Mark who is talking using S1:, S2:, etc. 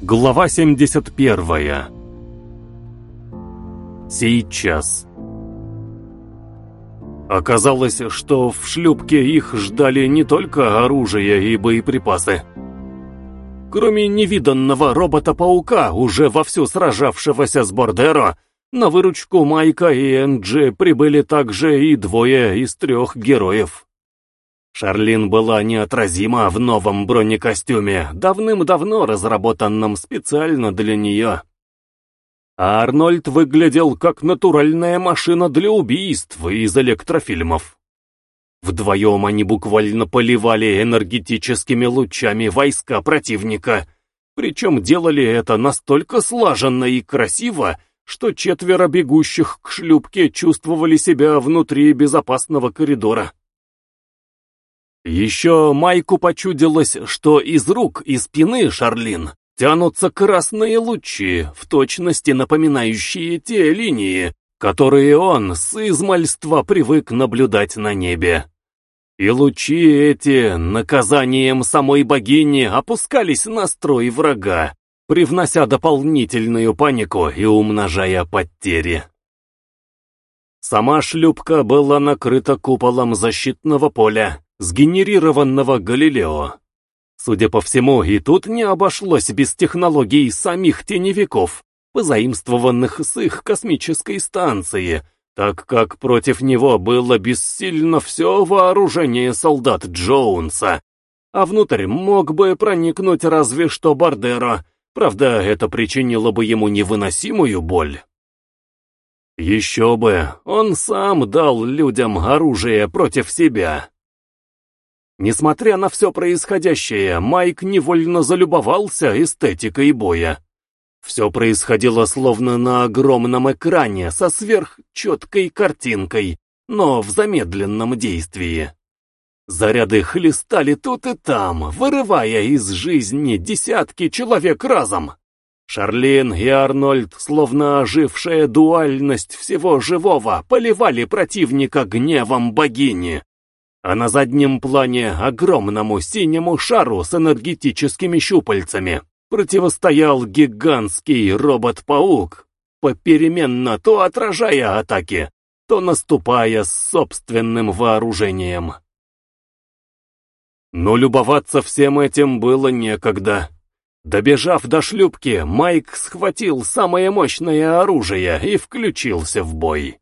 S1: Глава 71. Сейчас. Оказалось, что в шлюпке их ждали не только оружие и боеприпасы. Кроме невиданного робота-паука, уже вовсю сражавшегося с Бордеро, на выручку Майка и Энджи прибыли также и двое из трех героев. Шарлин была неотразима в новом бронекостюме, давным-давно разработанном специально для нее. А Арнольд выглядел как натуральная машина для убийств из электрофильмов. Вдвоем они буквально поливали энергетическими лучами войска противника, причем делали это настолько слаженно и красиво, что четверо бегущих к шлюпке чувствовали себя внутри безопасного коридора. Еще Майку почудилось, что из рук и спины Шарлин тянутся красные лучи, в точности напоминающие те линии, которые он с измальства привык наблюдать на небе. И лучи эти, наказанием самой богини, опускались на строй врага, привнося дополнительную панику и умножая потери. Сама шлюпка была накрыта куполом защитного поля, сгенерированного Галилео. Судя по всему, и тут не обошлось без технологий самих теневиков, позаимствованных с их космической станции, так как против него было бессильно все вооружение солдат Джоунса, а внутрь мог бы проникнуть разве что Бардеро, правда, это причинило бы ему невыносимую боль. Еще бы, он сам дал людям оружие против себя. Несмотря на все происходящее, Майк невольно залюбовался эстетикой боя. Все происходило словно на огромном экране со сверхчеткой картинкой, но в замедленном действии. Заряды хлестали тут и там, вырывая из жизни десятки человек разом. Шарлин и Арнольд, словно ожившая дуальность всего живого, поливали противника гневом богини а на заднем плане огромному синему шару с энергетическими щупальцами противостоял гигантский робот-паук, попеременно то отражая атаки, то наступая с собственным вооружением. Но любоваться всем этим было некогда. Добежав до шлюпки, Майк схватил самое мощное оружие и включился в бой.